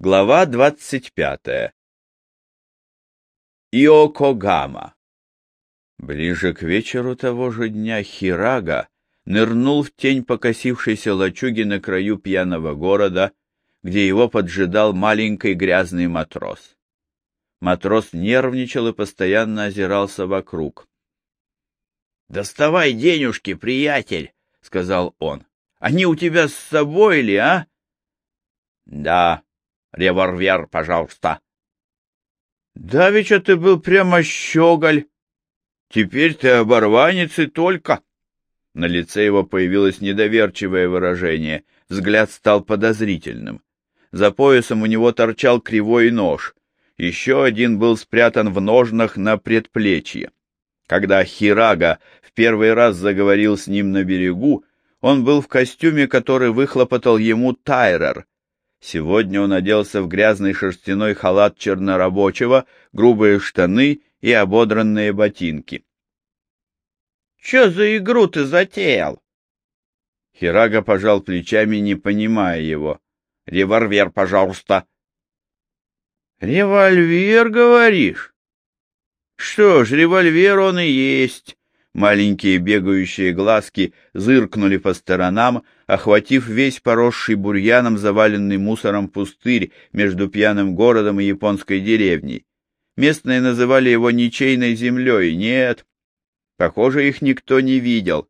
Глава двадцать пятая. Иокогама. Ближе к вечеру того же дня Хирага нырнул в тень покосившейся лачуги на краю пьяного города, где его поджидал маленький грязный матрос. Матрос нервничал и постоянно озирался вокруг. — Доставай денежки, приятель, — сказал он. — Они у тебя с собой ли, а? — Да, Револьвер, пожалуйста. Давеча ты был прямо щеголь. Теперь ты оборванец и только. На лице его появилось недоверчивое выражение. Взгляд стал подозрительным. За поясом у него торчал кривой нож. Еще один был спрятан в ножнах на предплечье. Когда Хирага в первый раз заговорил с ним на берегу, он был в костюме, который выхлопотал ему Тайрер, Сегодня он оделся в грязный шерстяной халат чернорабочего, грубые штаны и ободранные ботинки. — Че за игру ты затеял? Хирага пожал плечами, не понимая его. — Револьвер, пожалуйста. — Револьвер, говоришь? Что ж, револьвер он и есть. Маленькие бегающие глазки зыркнули по сторонам, охватив весь поросший бурьяном заваленный мусором пустырь между пьяным городом и японской деревней. Местные называли его ничейной землей. Нет, похоже, их никто не видел.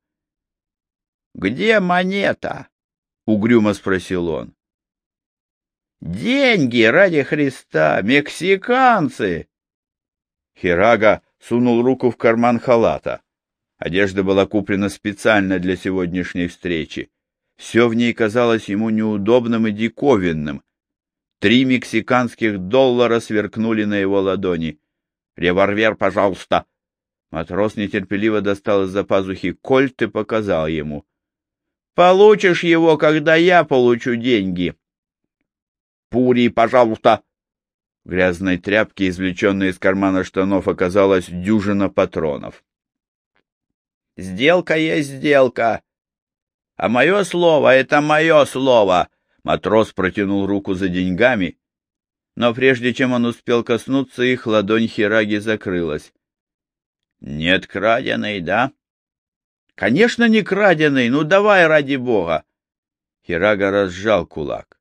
— Где монета? — угрюмо спросил он. — Деньги ради Христа, мексиканцы! Хирага сунул руку в карман халата. Одежда была куплена специально для сегодняшней встречи. Все в ней казалось ему неудобным и диковинным. Три мексиканских доллара сверкнули на его ладони. «Револьвер, пожалуйста!» Матрос нетерпеливо достал из-за пазухи кольт и показал ему. «Получишь его, когда я получу деньги!» «Пури, пожалуйста!» В грязной тряпке, извлеченной из кармана штанов, оказалась дюжина патронов. Сделка есть сделка. А мое слово — это мое слово. Матрос протянул руку за деньгами, но прежде чем он успел коснуться их, ладонь Хираги закрылась. — Нет краденой, да? — Конечно, не краденой. Ну, давай, ради бога. Хирага разжал кулак.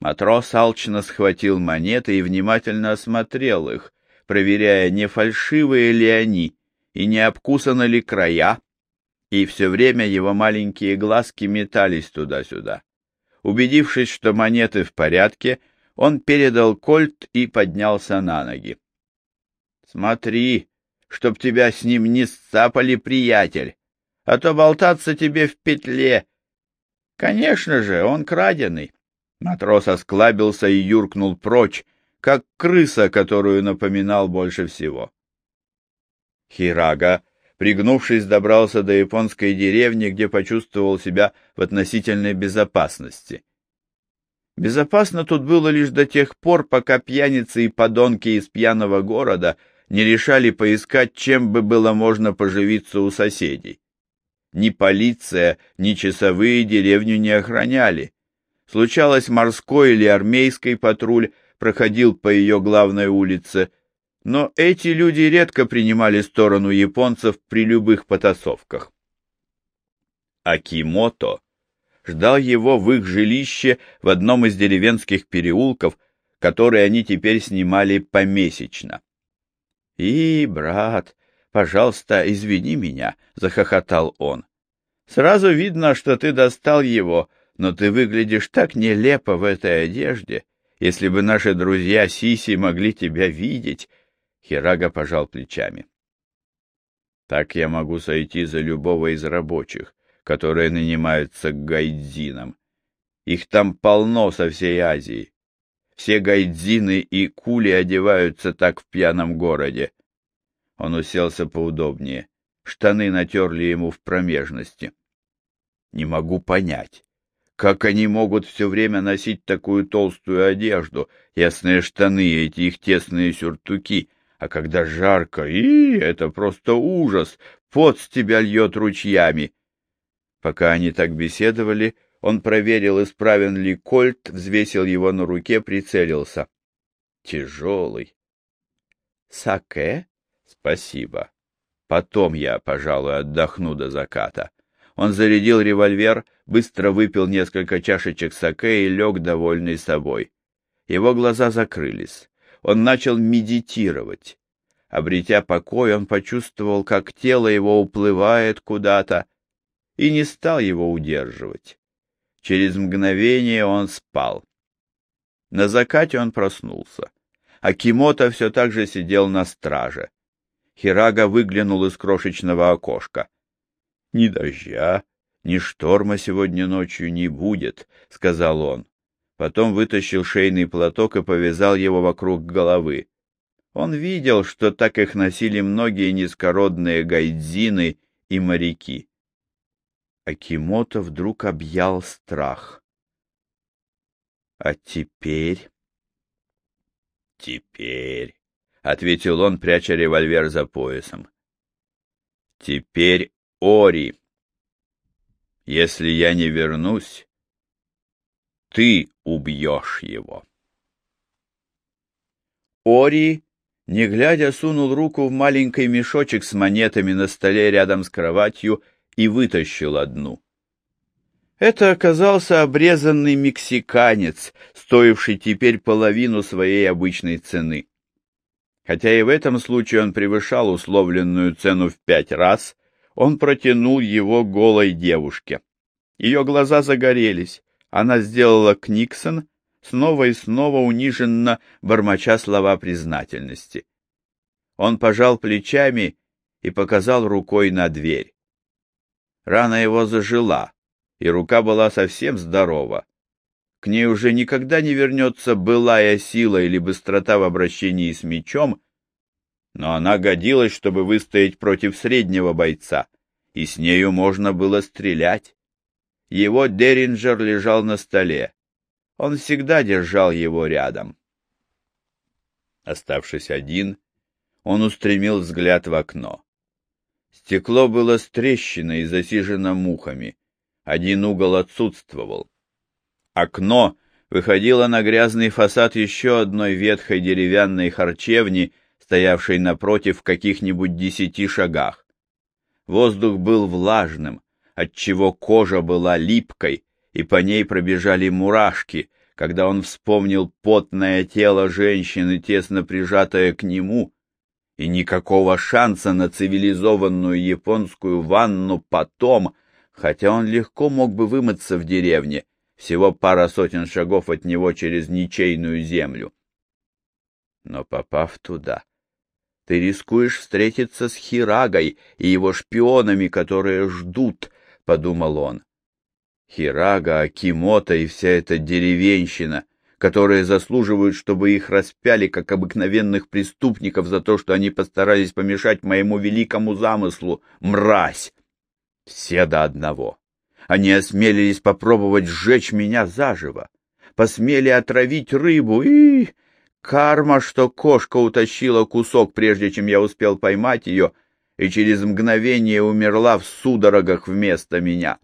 Матрос алчно схватил монеты и внимательно осмотрел их, проверяя, не фальшивые ли они и не обкусаны ли края, и все время его маленькие глазки метались туда-сюда. Убедившись, что монеты в порядке, он передал кольт и поднялся на ноги. — Смотри, чтоб тебя с ним не сцапали, приятель, а то болтаться тебе в петле. Конечно же, он краденый. Матрос осклабился и юркнул прочь, как крыса, которую напоминал больше всего. Хирага, пригнувшись, добрался до японской деревни, где почувствовал себя в относительной безопасности. Безопасно тут было лишь до тех пор, пока пьяницы и подонки из пьяного города не решали поискать, чем бы было можно поживиться у соседей. Ни полиция, ни часовые деревню не охраняли. Случалось, морской или армейский патруль проходил по ее главной улице, но эти люди редко принимали сторону японцев при любых потасовках. Акимото ждал его в их жилище в одном из деревенских переулков, которые они теперь снимали помесячно. — И, брат, пожалуйста, извини меня, — захохотал он. — Сразу видно, что ты достал его, но ты выглядишь так нелепо в этой одежде. Если бы наши друзья Сиси могли тебя видеть, Хирага пожал плечами. Так я могу сойти за любого из рабочих, которые нанимаются к гайдзинам. Их там полно со всей Азии. Все гайдзины и кули одеваются так в пьяном городе. Он уселся поудобнее. Штаны натерли ему в промежности. Не могу понять, как они могут все время носить такую толстую одежду, ясные штаны эти их тесные сюртуки — а когда жарко, и это просто ужас, пот с тебя льет ручьями. Пока они так беседовали, Он проверил, исправен ли кольт, взвесил его на руке, прицелился. Тяжелый. Саке? Спасибо. Потом я, пожалуй, отдохну до заката. Он зарядил револьвер, быстро выпил несколько чашечек саке и лег, довольный собой. Его глаза закрылись. Он начал медитировать. Обретя покой, он почувствовал, как тело его уплывает куда-то, и не стал его удерживать. Через мгновение он спал. На закате он проснулся. Акимото все так же сидел на страже. Хирага выглянул из крошечного окошка. — Ни дождя, ни шторма сегодня ночью не будет, — сказал он. Потом вытащил шейный платок и повязал его вокруг головы. Он видел, что так их носили многие низкородные гайдзины и моряки. Акимото вдруг объял страх. А теперь... Теперь, — ответил он, пряча револьвер за поясом. Теперь Ори. Если я не вернусь, ты убьешь его. Ори, не глядя, сунул руку в маленький мешочек с монетами на столе рядом с кроватью и вытащил одну. Это оказался обрезанный мексиканец, стоивший теперь половину своей обычной цены. Хотя и в этом случае он превышал условленную цену в пять раз, он протянул его голой девушке. Ее глаза загорелись. Она сделала книксон, снова и снова униженно бормоча слова признательности. Он пожал плечами и показал рукой на дверь. Рана его зажила, и рука была совсем здорова. К ней уже никогда не вернется былая сила или быстрота в обращении с мечом, но она годилась, чтобы выстоять против среднего бойца, и с нею можно было стрелять. Его Деринджер лежал на столе. Он всегда держал его рядом. Оставшись один, он устремил взгляд в окно. Стекло было с трещиной и засижено мухами. Один угол отсутствовал. Окно выходило на грязный фасад еще одной ветхой деревянной харчевни, стоявшей напротив в каких-нибудь десяти шагах. Воздух был влажным, отчего кожа была липкой, и по ней пробежали мурашки, когда он вспомнил потное тело женщины, тесно прижатое к нему, и никакого шанса на цивилизованную японскую ванну потом, хотя он легко мог бы вымыться в деревне, всего пара сотен шагов от него через ничейную землю. Но попав туда, ты рискуешь встретиться с Хирагой и его шпионами, которые ждут, — подумал он. Хирага, Акимото и вся эта деревенщина, которые заслуживают, чтобы их распяли, как обыкновенных преступников, за то, что они постарались помешать моему великому замыслу. Мразь! Все до одного. Они осмелились попробовать сжечь меня заживо, посмели отравить рыбу и... Карма, что кошка утащила кусок, прежде чем я успел поймать ее, и через мгновение умерла в судорогах вместо меня.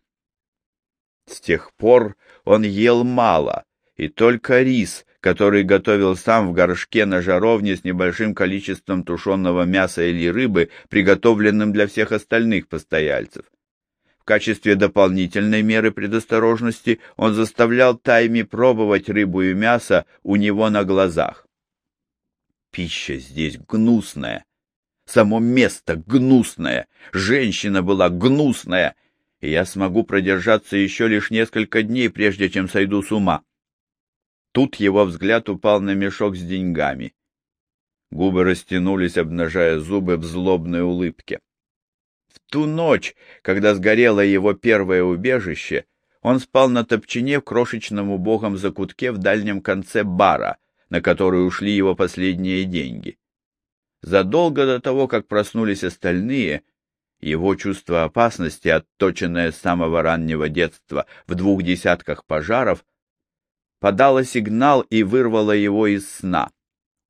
С тех пор он ел мало, и только рис, который готовил сам в горшке на жаровне с небольшим количеством тушеного мяса или рыбы, приготовленным для всех остальных постояльцев. В качестве дополнительной меры предосторожности он заставлял Тайми пробовать рыбу и мясо у него на глазах. Пища здесь гнусная, само место гнусное, женщина была гнусная, и я смогу продержаться еще лишь несколько дней, прежде чем сойду с ума. Тут его взгляд упал на мешок с деньгами. Губы растянулись, обнажая зубы в злобной улыбке. В ту ночь, когда сгорело его первое убежище, он спал на топчине в крошечном убогом закутке в дальнем конце бара, на который ушли его последние деньги. Задолго до того, как проснулись остальные, его чувство опасности, отточенное с самого раннего детства в двух десятках пожаров, подала сигнал и вырвала его из сна.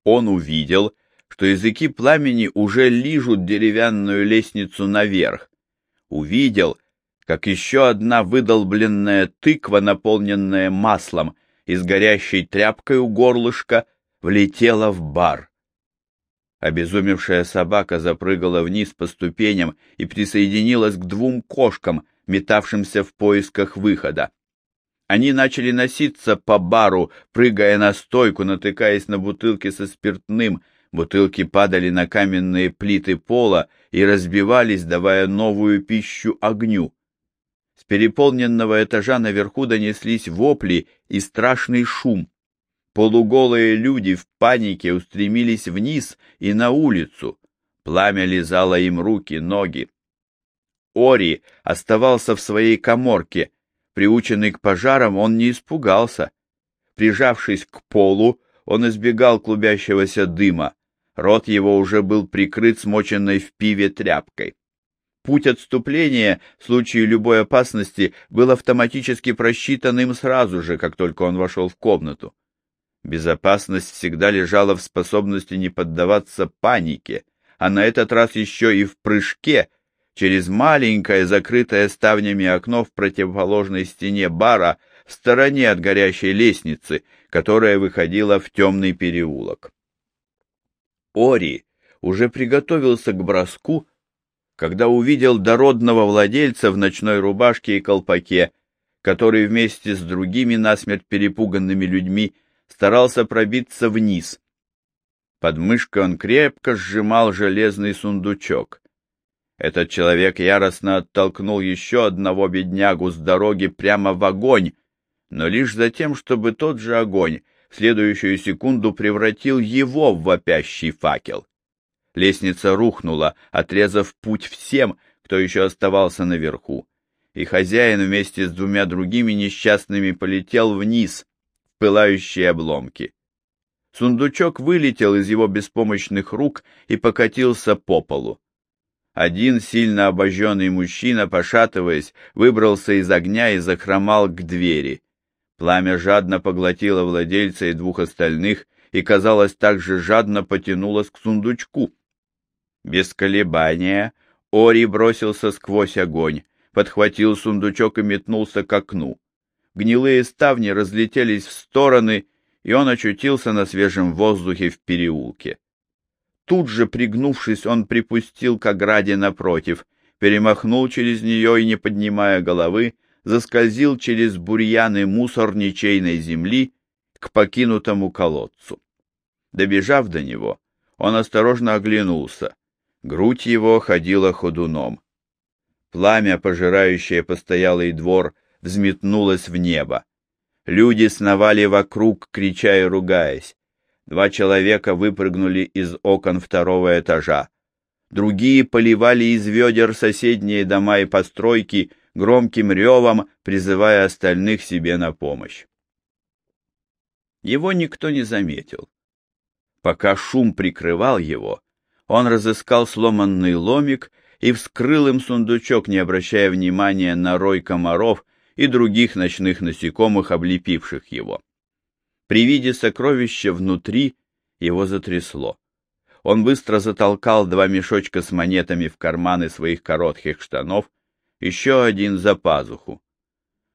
Он увидел, что языки пламени уже лижут деревянную лестницу наверх. Увидел, как еще одна выдолбленная тыква, наполненная маслом, и горящей тряпкой у горлышка влетела в бар. Обезумевшая собака запрыгала вниз по ступеням и присоединилась к двум кошкам, метавшимся в поисках выхода. Они начали носиться по бару, прыгая на стойку, натыкаясь на бутылки со спиртным. Бутылки падали на каменные плиты пола и разбивались, давая новую пищу огню. С переполненного этажа наверху донеслись вопли и страшный шум. Полуголые люди в панике устремились вниз и на улицу. Пламя лизало им руки, ноги. Ори оставался в своей коморке. Приученный к пожарам, он не испугался. Прижавшись к полу, он избегал клубящегося дыма. Рот его уже был прикрыт смоченной в пиве тряпкой. Путь отступления в случае любой опасности был автоматически просчитан им сразу же, как только он вошел в комнату. Безопасность всегда лежала в способности не поддаваться панике, а на этот раз еще и в прыжке через маленькое, закрытое ставнями окно в противоположной стене бара в стороне от горящей лестницы, которая выходила в темный переулок. Ори уже приготовился к броску, когда увидел дородного владельца в ночной рубашке и колпаке, который вместе с другими насмерть перепуганными людьми старался пробиться вниз. Под мышкой он крепко сжимал железный сундучок. Этот человек яростно оттолкнул еще одного беднягу с дороги прямо в огонь, но лишь за тем, чтобы тот же огонь в следующую секунду превратил его в вопящий факел. Лестница рухнула, отрезав путь всем, кто еще оставался наверху, и хозяин вместе с двумя другими несчастными полетел вниз, пылающие обломки. Сундучок вылетел из его беспомощных рук и покатился по полу. Один сильно обожженный мужчина, пошатываясь, выбрался из огня и захромал к двери. Пламя жадно поглотило владельца и двух остальных и, казалось, также жадно потянулось к сундучку. Без колебания Ори бросился сквозь огонь, подхватил сундучок и метнулся к окну гнилые ставни разлетелись в стороны, и он очутился на свежем воздухе в переулке. Тут же, пригнувшись, он припустил к ограде напротив, перемахнул через нее и, не поднимая головы, заскользил через бурьяны мусор ничейной земли к покинутому колодцу. Добежав до него, он осторожно оглянулся. Грудь его ходила ходуном. Пламя, пожирающее постоялый двор, взметнулась в небо. Люди сновали вокруг, крича и ругаясь. Два человека выпрыгнули из окон второго этажа. Другие поливали из ведер соседние дома и постройки громким ревом, призывая остальных себе на помощь. Его никто не заметил. Пока шум прикрывал его, он разыскал сломанный ломик и вскрыл им сундучок, не обращая внимания на рой комаров, и других ночных насекомых, облепивших его. При виде сокровища внутри его затрясло. Он быстро затолкал два мешочка с монетами в карманы своих коротких штанов, еще один за пазуху.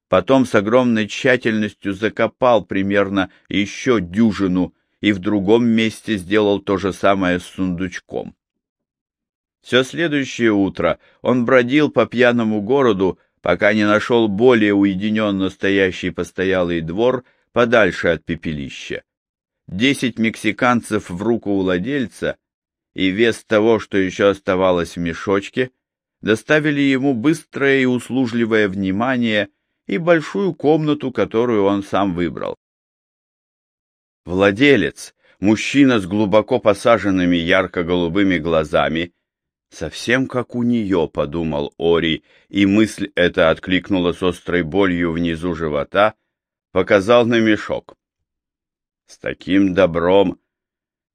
Потом с огромной тщательностью закопал примерно еще дюжину и в другом месте сделал то же самое с сундучком. Все следующее утро он бродил по пьяному городу, пока не нашел более уединенно стоящий постоялый двор подальше от пепелища. Десять мексиканцев в руку владельца и вес того, что еще оставалось в мешочке, доставили ему быстрое и услужливое внимание и большую комнату, которую он сам выбрал. Владелец, мужчина с глубоко посаженными ярко-голубыми глазами, Совсем как у нее, — подумал Ори, и мысль эта откликнула с острой болью внизу живота, показал на мешок. С таким добром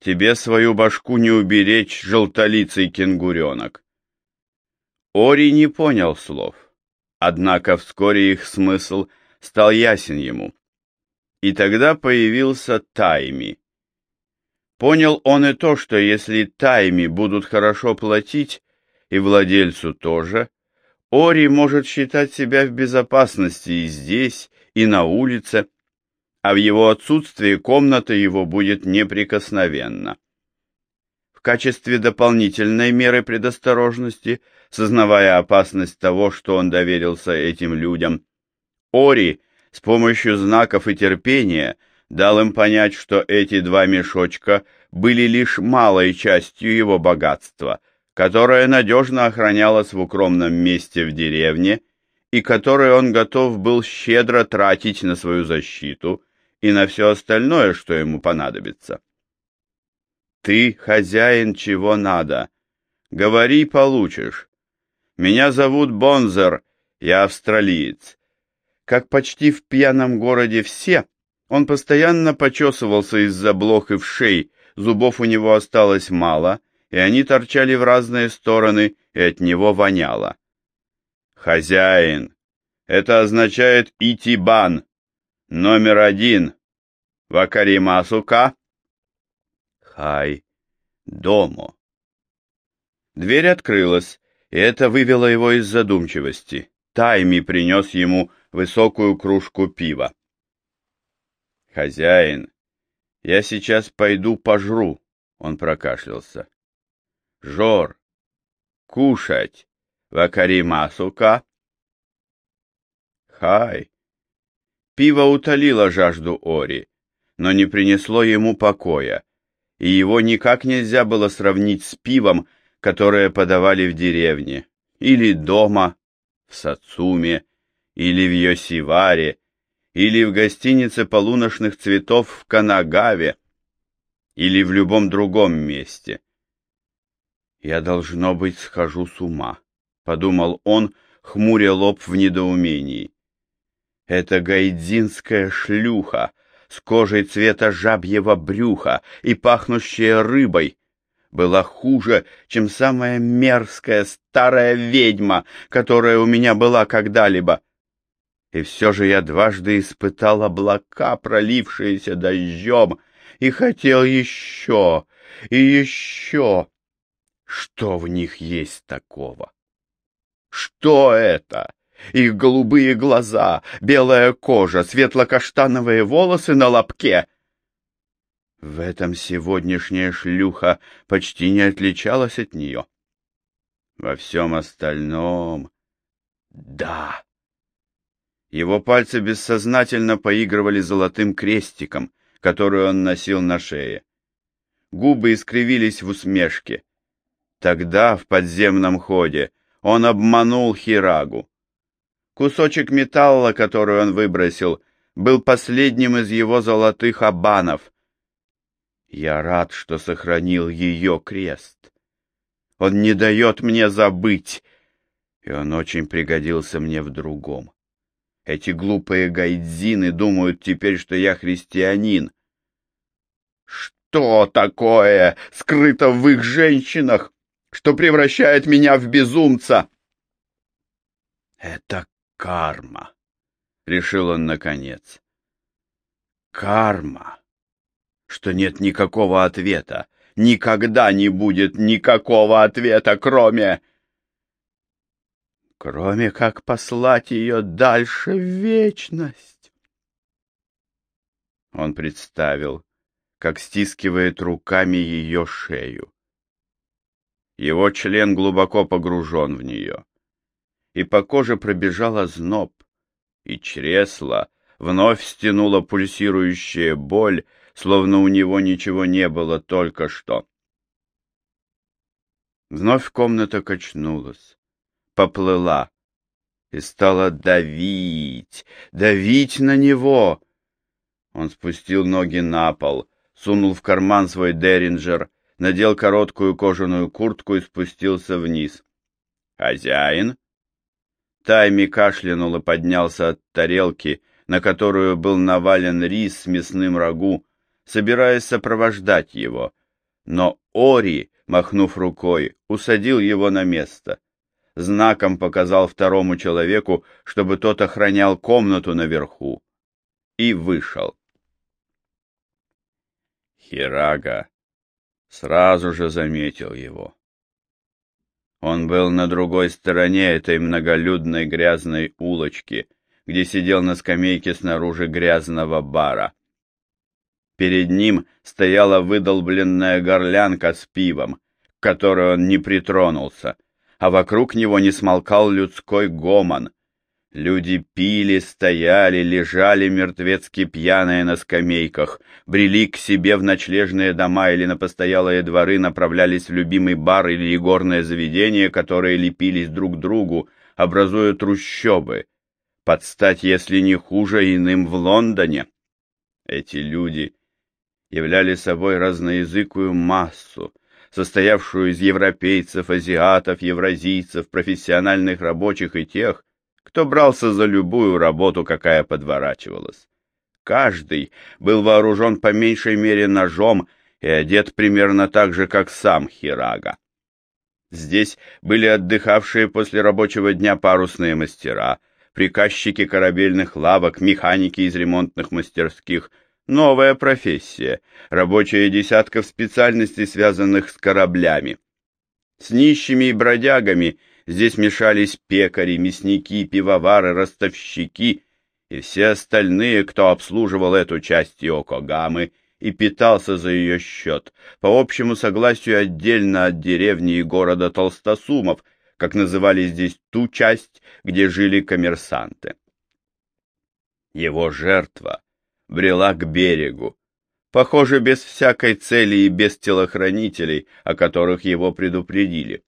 тебе свою башку не уберечь, желтолицый кенгуренок. Ори не понял слов, однако вскоре их смысл стал ясен ему. И тогда появился Тайми. Понял он и то, что если тайми будут хорошо платить, и владельцу тоже, Ори может считать себя в безопасности и здесь, и на улице, а в его отсутствии комната его будет неприкосновенна. В качестве дополнительной меры предосторожности, сознавая опасность того, что он доверился этим людям, Ори с помощью знаков и терпения дал им понять, что эти два мешочка были лишь малой частью его богатства, которое надежно охранялось в укромном месте в деревне и которое он готов был щедро тратить на свою защиту и на все остальное, что ему понадобится. «Ты хозяин, чего надо. Говори, получишь. Меня зовут Бонзер, я австралиец. Как почти в пьяном городе все, он постоянно почесывался из-за блох и вшей, зубов у него осталось мало, и они торчали в разные стороны, и от него воняло. «Хозяин! Это означает Итибан, номер один. Вакаримасука?» «Хай, домо». Дверь открылась, и это вывело его из задумчивости. Тайми принес ему высокую кружку пива. «Хозяин, я сейчас пойду пожру», — он прокашлялся. «Жор, кушать, вакаримасука?» «Хай». Пиво утолило жажду Ори, но не принесло ему покоя, и его никак нельзя было сравнить с пивом, которое подавали в деревне, или дома, в Сацуме, или в Йосиваре, или в гостинице полуношных цветов в Канагаве, или в любом другом месте. «Я, должно быть, схожу с ума», — подумал он, хмуря лоб в недоумении. «Это гайдзинская шлюха с кожей цвета жабьего брюха и пахнущая рыбой» была хуже, чем самая мерзкая старая ведьма, которая у меня была когда-либо. И все же я дважды испытал облака, пролившиеся дождем, и хотел еще, и еще. Что в них есть такого? Что это? Их голубые глаза, белая кожа, светло-каштановые волосы на лобке. В этом сегодняшняя шлюха почти не отличалась от нее. Во всем остальном... Да, его пальцы бессознательно поигрывали золотым крестиком, который он носил на шее. Губы искривились в усмешке. Тогда, в подземном ходе, он обманул Хирагу. Кусочек металла, который он выбросил, был последним из его золотых обанов. Я рад, что сохранил ее крест. Он не дает мне забыть, и он очень пригодился мне в другом. Эти глупые гайдзины думают теперь, что я христианин. Что такое скрыто в их женщинах, что превращает меня в безумца? Это карма, — решил он наконец. Карма, что нет никакого ответа, никогда не будет никакого ответа, кроме кроме как послать ее дальше в вечность. Он представил, как стискивает руками ее шею. Его член глубоко погружен в нее, и по коже пробежала зноб, и чресло вновь стянула пульсирующая боль, словно у него ничего не было только что. Вновь комната качнулась поплыла и стала давить, давить на него. Он спустил ноги на пол, сунул в карман свой деринджер, надел короткую кожаную куртку и спустился вниз. «Хозяин?» Тайми кашлянул и поднялся от тарелки, на которую был навален рис с мясным рагу, собираясь сопровождать его. Но Ори, махнув рукой, усадил его на место знаком показал второму человеку, чтобы тот охранял комнату наверху, и вышел. Хирага сразу же заметил его. Он был на другой стороне этой многолюдной грязной улочки, где сидел на скамейке снаружи грязного бара. Перед ним стояла выдолбленная горлянка с пивом, к которой он не притронулся, а вокруг него не смолкал людской гомон. Люди пили, стояли, лежали мертвецки пьяные на скамейках, брели к себе в ночлежные дома или на постоялые дворы, направлялись в любимый бар или игорное заведение, которые лепились друг к другу, образуя трущобы, под стать, если не хуже, иным в Лондоне. Эти люди являли собой разноязыкую массу, состоявшую из европейцев, азиатов, евразийцев, профессиональных рабочих и тех, кто брался за любую работу, какая подворачивалась. Каждый был вооружен по меньшей мере ножом и одет примерно так же, как сам Хирага. Здесь были отдыхавшие после рабочего дня парусные мастера, приказчики корабельных лавок, механики из ремонтных мастерских, новая профессия, рабочие десятков специальностей, связанных с кораблями. С нищими и бродягами Здесь мешались пекари, мясники, пивовары, ростовщики и все остальные, кто обслуживал эту часть Йокогамы и питался за ее счет, по общему согласию отдельно от деревни и города Толстосумов, как называли здесь ту часть, где жили коммерсанты. Его жертва брела к берегу, похоже, без всякой цели и без телохранителей, о которых его предупредили.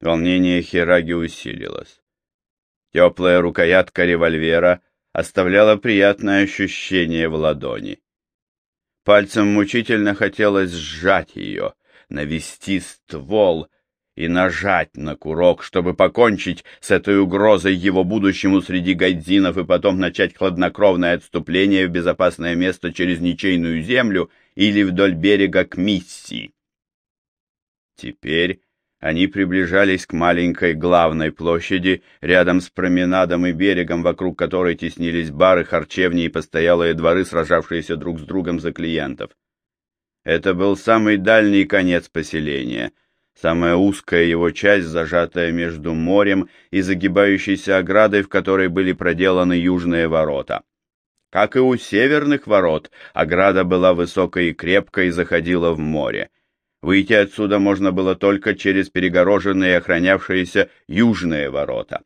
Волнение Хираги усилилось. Теплая рукоятка револьвера оставляла приятное ощущение в ладони. Пальцем мучительно хотелось сжать ее, навести ствол и нажать на курок, чтобы покончить с этой угрозой его будущему среди гайдзинов и потом начать хладнокровное отступление в безопасное место через ничейную землю или вдоль берега к миссии. Теперь они приближались к маленькой главной площади, рядом с променадом и берегом, вокруг которой теснились бары, харчевни и постоялые дворы, сражавшиеся друг с другом за клиентов. Это был самый дальний конец поселения, самая узкая его часть, зажатая между морем и загибающейся оградой, в которой были проделаны южные ворота. Как и у северных ворот, ограда была высокой и крепкой и заходила в море. Выйти отсюда можно было только через перегороженные и охранявшиеся южные ворота.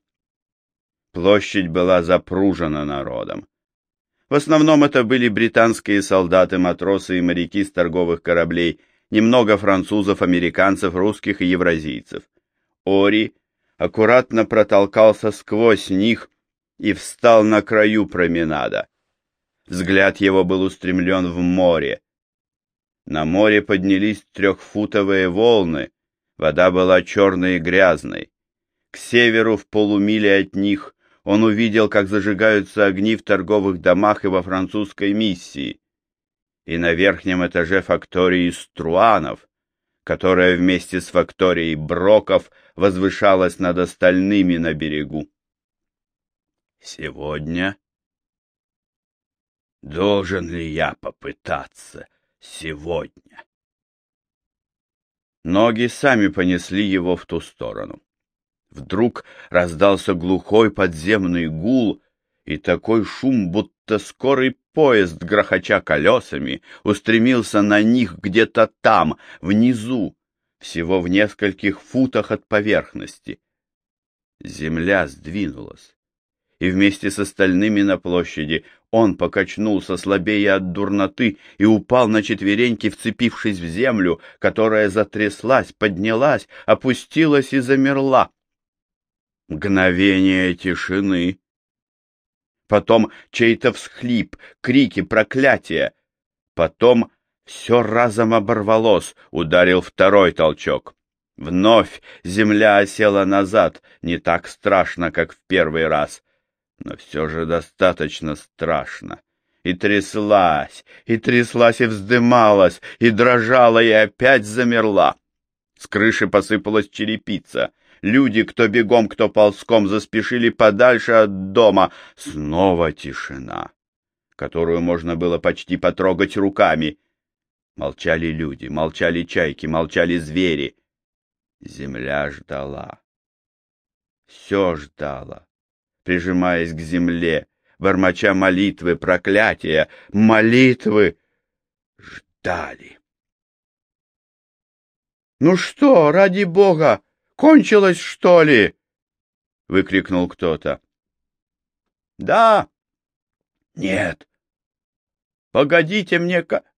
Площадь была запружена народом. В основном это были британские солдаты, матросы и моряки с торговых кораблей, немного французов, американцев, русских и евразийцев. Ори аккуратно протолкался сквозь них и встал на краю променада. Взгляд его был устремлен в море. На море поднялись трехфутовые волны, вода была черной и грязной. К северу, в полумиле от них, он увидел, как зажигаются огни в торговых домах и во французской миссии. И на верхнем этаже фактории Струанов, которая вместе с факторией Броков возвышалась над остальными на берегу. Сегодня должен ли я попытаться сегодня. Ноги сами понесли его в ту сторону. Вдруг раздался глухой подземный гул, и такой шум, будто скорый поезд, грохоча колесами, устремился на них где-то там, внизу, всего в нескольких футах от поверхности. Земля сдвинулась и вместе с остальными на площади он покачнулся слабее от дурноты и упал на четвереньки, вцепившись в землю, которая затряслась, поднялась, опустилась и замерла. Мгновение тишины. Потом чей-то всхлип, крики, проклятия. Потом все разом оборвалось, ударил второй толчок. Вновь земля осела назад, не так страшно, как в первый раз но все же достаточно страшно. И тряслась, и тряслась, и вздымалась, и дрожала, и опять замерла. С крыши посыпалась черепица. Люди, кто бегом, кто ползком, заспешили подальше от дома. Снова тишина, которую можно было почти потрогать руками. Молчали люди, молчали чайки, молчали звери. Земля ждала. Все ждала, прижимаясь к земле, бормоча молитвы, проклятия, молитвы. Ждали. «Ну что, ради бога, кончилось, что ли?» — выкрикнул кто-то. «Да». «Нет». «Погодите мне-ка».